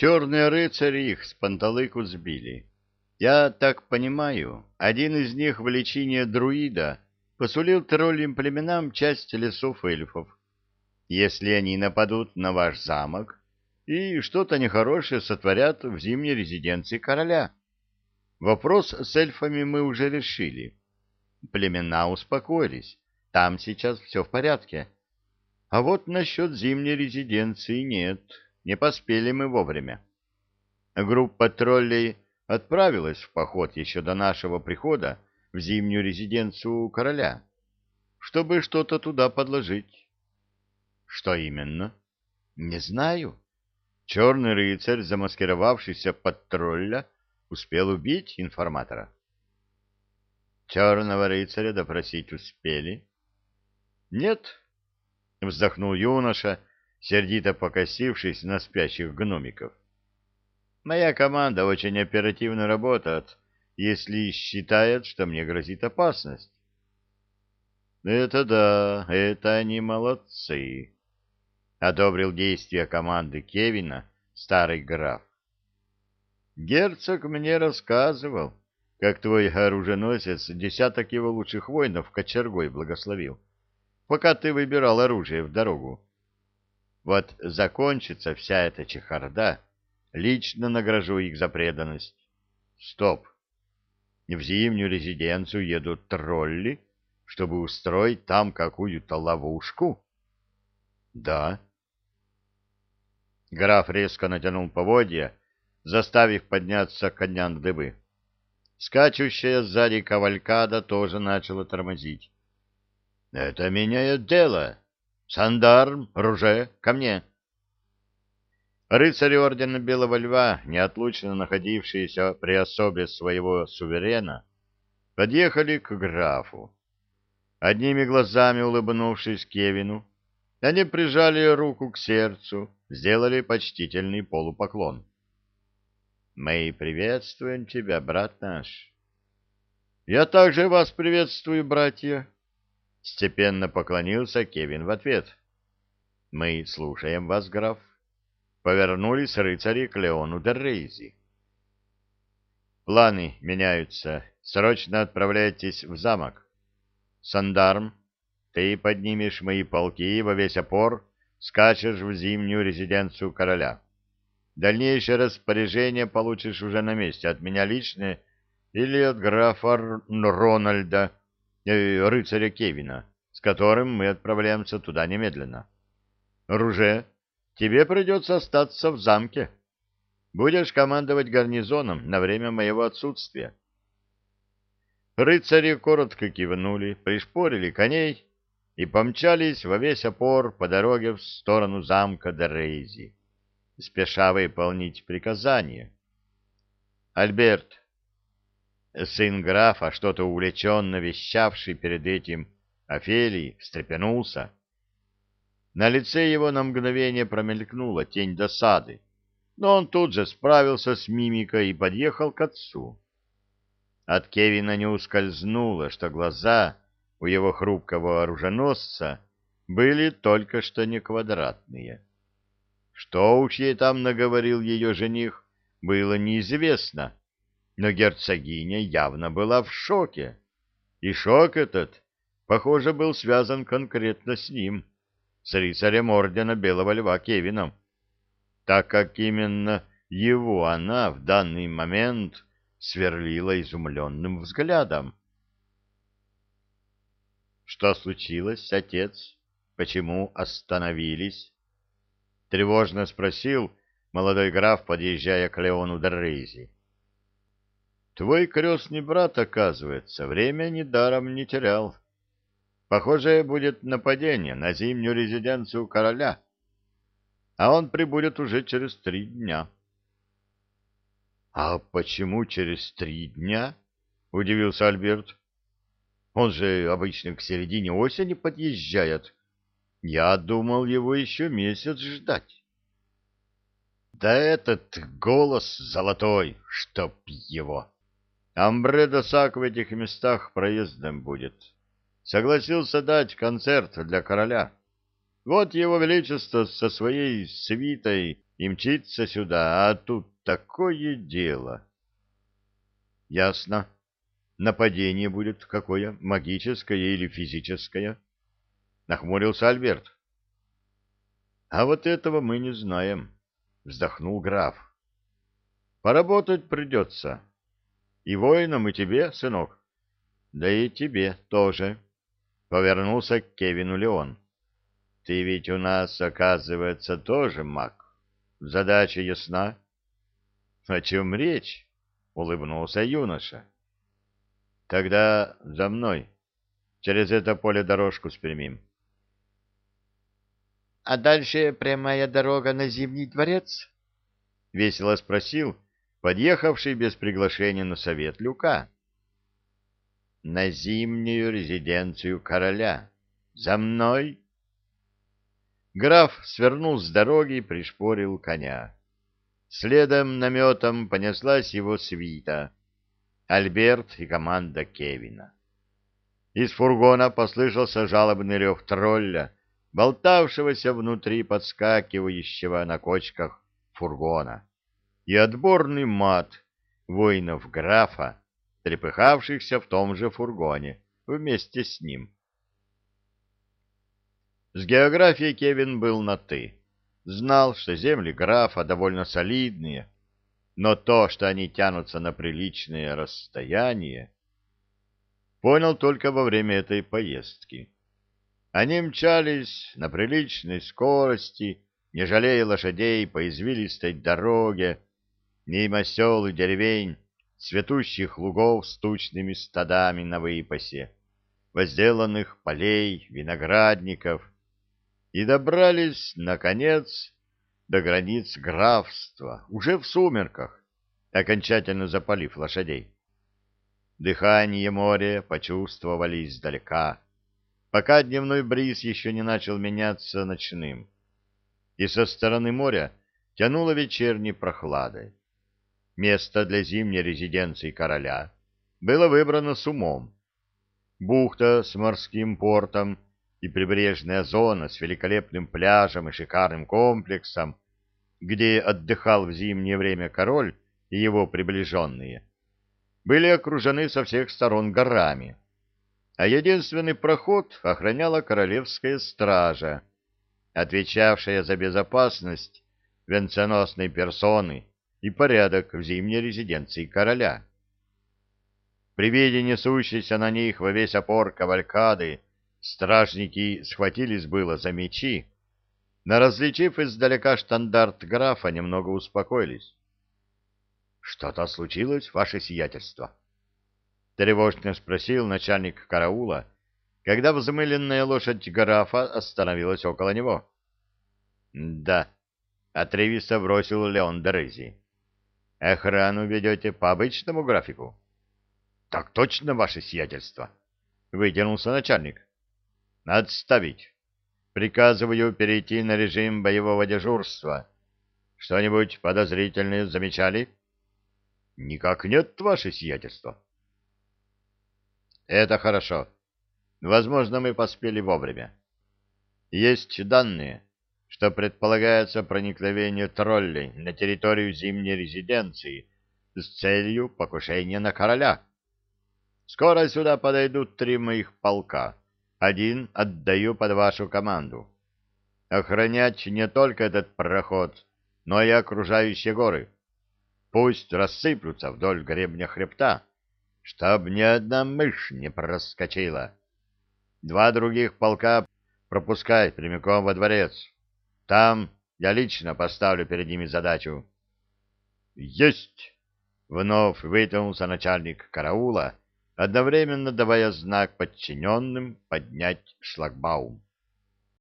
Черные рыцари их с панталыку сбили. Я так понимаю, один из них в лечении друида посулил троллим племенам часть лесов эльфов. Если они нападут на ваш замок и что-то нехорошее сотворят в зимней резиденции короля. Вопрос с эльфами мы уже решили. Племена успокоились, там сейчас все в порядке. А вот насчет зимней резиденции нет, не поспели мы вовремя. Группа троллей отправилась в поход еще до нашего прихода в зимнюю резиденцию короля, чтобы что-то туда подложить. Что именно? Не знаю. Черный рыцарь, замаскировавшийся под тролля, успел убить информатора. Черного рыцаря допросить успели? Нет, вздохнул юноша, сердито покосившись на спящих гномиков. Моя команда очень оперативно работает, если считает, что мне грозит опасность. Это да, это они молодцы. Одобрил действия команды Кевина старый граф. Герцог мне рассказывал, как твой оруженосец десяток его лучших воинов кочергой благословил, пока ты выбирал оружие в дорогу. Вот закончится вся эта чехарда, Лично награжу их за преданность. Стоп. В зимнюю резиденцию едут тролли, чтобы устроить там какую-то ловушку? Да. Граф резко натянул поводья, заставив подняться коня на дыбы. Скачущая сзади кавалькада тоже начала тормозить. — Это меняет дело. Сандарм, руже, ко мне. — Рыцари ордена Белого Льва, неотлучно находившиеся при особе своего суверена, подъехали к графу. Одними глазами улыбнувшись Кевину, они прижали руку к сердцу, сделали почтительный полупоклон. «Мы приветствуем тебя, брат наш». «Я также вас приветствую, братья», — степенно поклонился Кевин в ответ. «Мы слушаем вас, граф» повернулись рыцари к Леону Деррейзи. «Планы меняются. Срочно отправляйтесь в замок. Сандарм, ты поднимешь мои полки во весь опор, скачешь в зимнюю резиденцию короля. Дальнейшее распоряжение получишь уже на месте, от меня лично или от графа Рональда, рыцаря Кевина, с которым мы отправляемся туда немедленно. Руже тебе придется остаться в замке. Будешь командовать гарнизоном на время моего отсутствия. Рыцари коротко кивнули, пришпорили коней и помчались во весь опор по дороге в сторону замка Дерейзи, спеша выполнить приказание. Альберт, сын графа, что-то увлеченно вещавший перед этим Офелий, встрепенулся на лице его на мгновение промелькнула тень досады, но он тут же справился с мимикой и подъехал к отцу. От Кевина не ускользнуло, что глаза у его хрупкого оруженосца были только что не квадратные. Что уж ей там наговорил ее жених, было неизвестно, но герцогиня явно была в шоке, и шок этот, похоже, был связан конкретно с ним с рыцарем ордена Белого Льва Кевином, так как именно его она в данный момент сверлила изумленным взглядом. «Что случилось, отец? Почему остановились?» — тревожно спросил молодой граф, подъезжая к Леону Доррейзи. «Твой крестный брат, оказывается, время недаром не терял». Похоже, будет нападение на зимнюю резиденцию короля, а он прибудет уже через три дня. — А почему через три дня? — удивился Альберт. — Он же обычно к середине осени подъезжает. Я думал его еще месяц ждать. — Да этот голос золотой, чтоб его! Амбредо Сак в этих местах проездом будет. — согласился дать концерт для короля. Вот его величество со своей свитой и мчится сюда, а тут такое дело. Ясно. Нападение будет какое, магическое или физическое? Нахмурился Альберт. А вот этого мы не знаем, вздохнул граф. Поработать придется. И воинам, и тебе, сынок. Да и тебе тоже. Повернулся к Кевину Леон. Ты ведь у нас, оказывается, тоже маг. Задача ясна? О чем речь? Улыбнулся юноша. Тогда за мной. Через это поле дорожку спрямим. А дальше прямая дорога на Зимний дворец? Весело спросил подъехавший без приглашения на совет Люка. На зимнюю резиденцию короля. За мной. Граф свернул с дороги и пришпорил коня. Следом наметом понеслась его свита. Альберт и команда Кевина. Из фургона послышался жалобный рев тролля, болтавшегося внутри подскакивающего на кочках фургона, и отборный мат воинов графа, трепыхавшихся в том же фургоне вместе с ним. С географией Кевин был на «ты». Знал, что земли графа довольно солидные, но то, что они тянутся на приличное расстояние, понял только во время этой поездки. Они мчались на приличной скорости, не жалея лошадей по извилистой дороге, мимо сел и деревень, цветущих лугов с тучными стадами на выпасе, возделанных полей, виноградников, и добрались, наконец, до границ графства, уже в сумерках, окончательно запалив лошадей. Дыхание моря почувствовали издалека, пока дневной бриз еще не начал меняться ночным, и со стороны моря тянуло вечерней прохладой. Место для зимней резиденции короля было выбрано с умом. Бухта с морским портом и прибрежная зона с великолепным пляжем и шикарным комплексом, где отдыхал в зимнее время король и его приближенные, были окружены со всех сторон горами, а единственный проход охраняла королевская стража, отвечавшая за безопасность венценосной персоны и порядок в зимней резиденции короля. При виде несущейся на них во весь опор кавалькады Стражники схватились было за мечи, но, различив издалека штандарт графа, немного успокоились. — Что-то случилось, ваше сиятельство? — тревожно спросил начальник караула, когда взмыленная лошадь графа остановилась около него. — Да, — отрывисто бросил Леон Дерези. — Охрану ведете по обычному графику? — Так точно, ваше сиятельство, — вытянулся начальник. Отставить. Приказываю перейти на режим боевого дежурства. Что-нибудь подозрительное замечали? Никак нет, ваше сиятельство. Это хорошо. Возможно, мы поспели вовремя. Есть данные, что предполагается проникновение троллей на территорию зимней резиденции с целью покушения на короля. Скоро сюда подойдут три моих полка один отдаю под вашу команду. Охранять не только этот проход, но и окружающие горы. Пусть рассыплются вдоль гребня хребта, чтоб ни одна мышь не проскочила. Два других полка пропускай прямиком во дворец. Там я лично поставлю перед ними задачу. Есть! Вновь вытянулся начальник караула, одновременно давая знак подчиненным поднять шлагбаум.